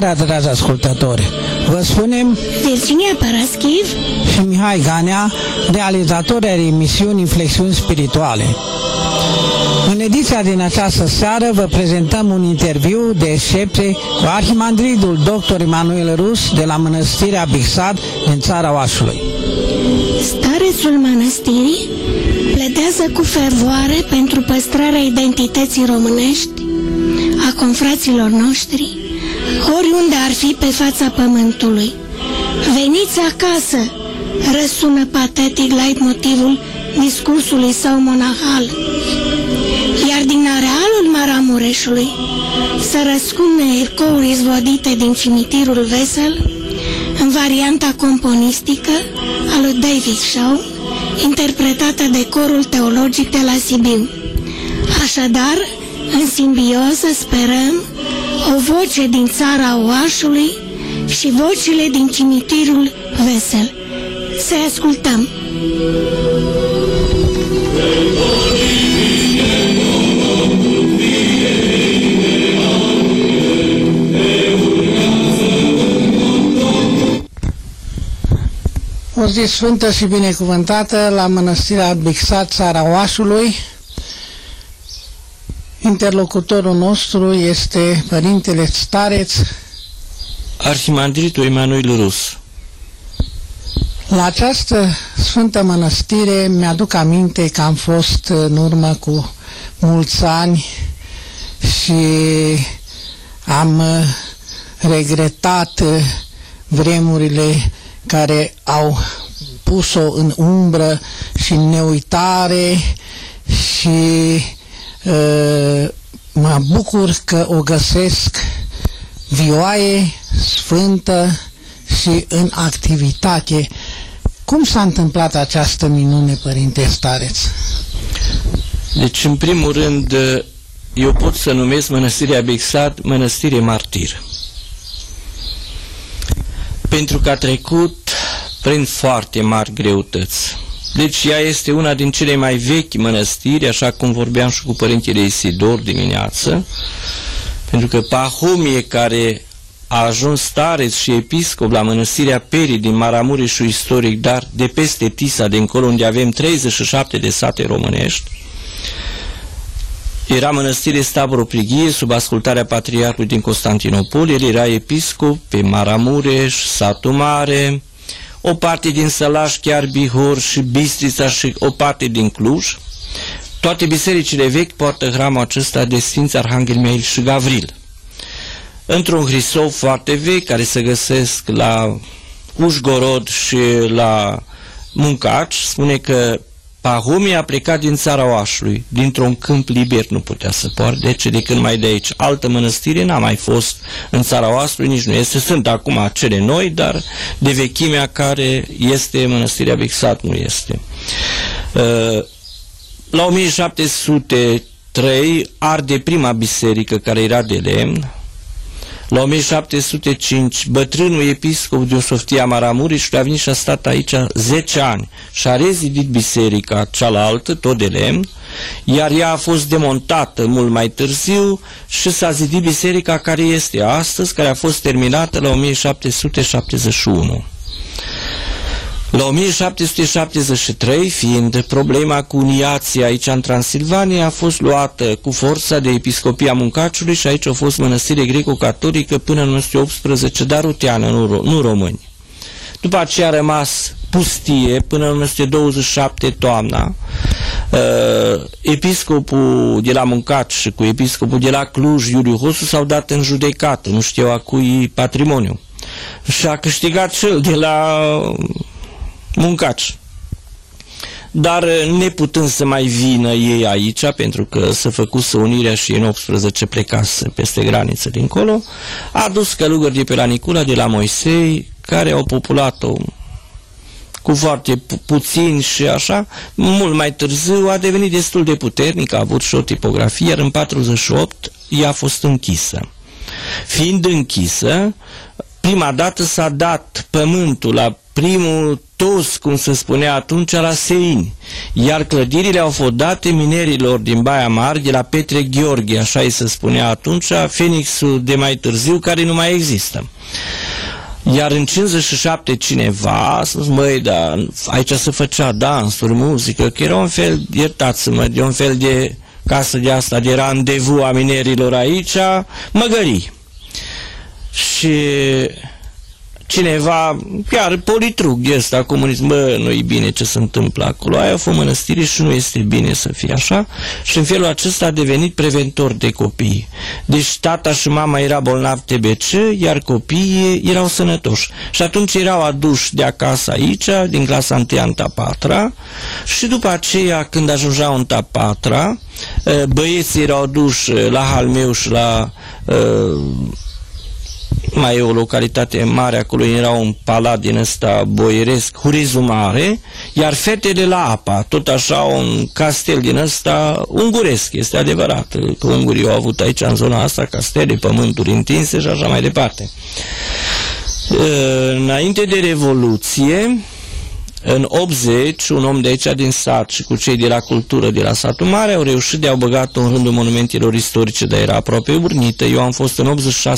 seara, dragi ascultători! Vă spunem Virginia Paraschiv și Mihai Ganea, realizatori ai emisiunii Flexiuni Spirituale. În ediția din această seară vă prezentăm un interviu de excepție cu arhimandridul dr. Emanuel Rus de la Mănăstirea Bixad din țara Oașului. Starețul mănăstirii pledează cu fervoare pentru păstrarea identității românești a confraților noștri, oriunde ar fi pe fața pământului. Veniți acasă, răsună patetic la motivul discursului său monahal. Iar din arealul Maramureșului să răspunde ecouri izvodite din cimitirul Vesel, în varianta componistică a lui David Shaw, interpretată de corul teologic de la Sibiu. Așadar, în simbioză sperăm o voce din țara Oașului și vocile din cimitirul Vesel. Să ascultăm! O zi sfântă și binecuvântată la Mănăstirea Bixat, țara Oașului. Interlocutorul nostru este Părintele Stareț. Arhimandritul Emanuel Rus. La această sfântă mănăstire mi-aduc aminte că am fost în urmă cu mulți ani și am regretat vremurile care au pus-o în umbră și în neuitare și uh, mă bucur că o găsesc vioaie, sfântă și în activitate. Cum s-a întâmplat această minune, Părinte Stareț? Deci, în primul rând, eu pot să numesc Mănăstirea Bixat Mănăstire Martir pentru că a trecut prin foarte mari greutăți. Deci ea este una din cele mai vechi mănăstiri, așa cum vorbeam și cu părintele Isidor dimineață, pentru că Pahomie, care a ajuns stareț și episcop la mănăstirea Peri din Maramureșul istoric, dar de peste Tisa, de încolo, unde avem 37 de sate românești, era mănăstire Stavroprighie sub ascultarea patriarhului din Constantinopol, el era episcop pe Maramureș, Satu Mare, o parte din Sălaș, chiar Bihor și Bistrița și o parte din Cluj. Toate bisericile vechi poartă hramul acesta de Sfinți Arhanghel Mihail și Gavril. Într-un hrisov foarte vechi care se găsesc la Ușgorod și la Muncaci, spune că Pahomie a plecat din țara Oașului, dintr-un câmp liber nu putea să poartă, deci de când mai de aici. Altă mănăstire n-a mai fost în țara Oașului, nici nu este. Sunt acum cele noi, dar de vechimea care este mănăstirea Bixat nu este. Uh, la 1703 arde prima biserică care era de lemn, la 1705, bătrânul episcop de Softia Maramureșului a venit și a stat aici 10 ani și a rezidit biserica cealaltă, tot de lemn, iar ea a fost demontată mult mai târziu și s-a zidit biserica care este astăzi, care a fost terminată la 1771. La 1773, fiind problema cu uniația aici în Transilvania, a fost luată cu forța de episcopia Muncaciului și aici a fost mănăstire greco-catolică până în 1918, dar ruteană, nu, nu români. După aceea a rămas pustie până în 1927 toamna. Uh, episcopul de la Muncaci și cu episcopul de la Cluj, Iuliu Hosu, s-au dat în judecată, nu știu a cui patrimoniu. Și a câștigat cel de la muncaci. Dar uh, neputând să mai vină ei aici, pentru că să făcuse unirea și în 18 plecase peste graniță dincolo, a dus călugări de pe la Nicula, de la Moisei, care au populat-o cu foarte pu puțin și așa, mult mai târziu a devenit destul de puternic, a avut și o tipografie, iar în 48 ea a fost închisă. Fiind închisă, prima dată s-a dat pământul la primul toți, cum se spunea atunci, la seini, iar clădirile au fost date minerilor din Baia Mare, de la Petre Gheorghe, așa îi se spunea atunci, Fenixul de mai târziu, care nu mai există. Iar în 57 cineva a spus, măi, da, aici se făcea dansuri, muzică, că era un fel, iertați-mă, de un fel de casă de asta, de randevu a minerilor aici, măgării. Și cineva, chiar politrug ăsta comunism, bă, nu e bine ce se întâmplă acolo, aia a fost mănăstire și nu este bine să fie așa și în felul acesta a devenit preventor de copii. Deci tata și mama era bolnav TBC, iar copiii erau sănătoși. Și atunci erau aduși de acasă aici, din clasa 1 în 4 și după aceea, când ajungeau în 4 băieții erau aduși la Halmeu și la uh, mai e o localitate mare, acolo era un palat din ăsta boieresc, Hurizu Mare, iar fetele la apa, tot așa un castel din ăsta unguresc, este adevărat, că ungurii au avut aici în zona asta castele, pământuri întinse și așa mai departe. Înainte de Revoluție, în 80, un om de aici din sat și cu cei de la cultură de la satul mare au reușit de a băgat în rândul monumentelor istorice, dar era aproape urnită. Eu am fost în 86